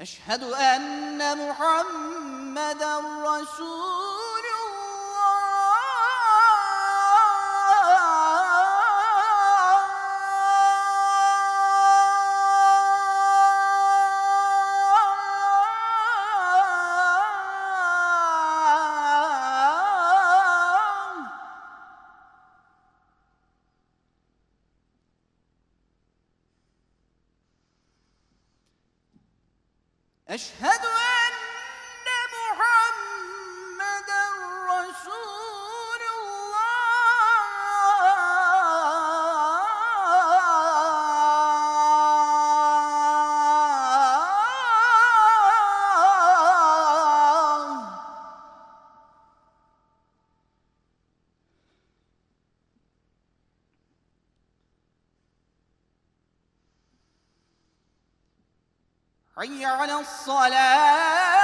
أشهد أن محمدا رسول أشهد أن حي على الصلاة.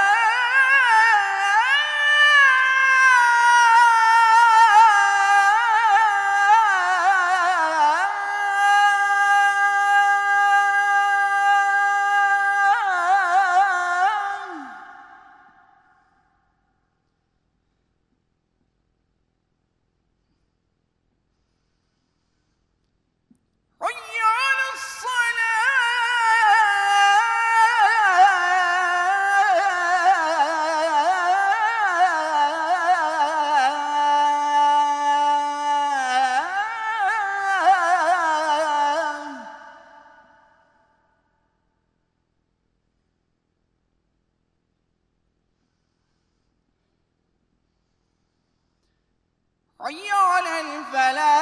حي على الفلاح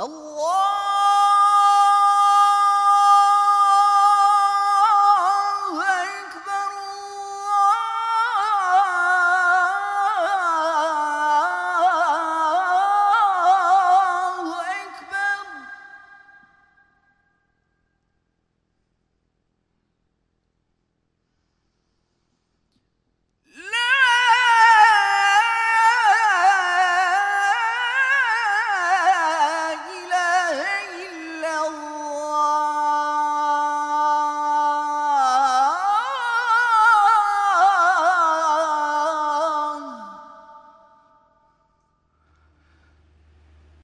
الله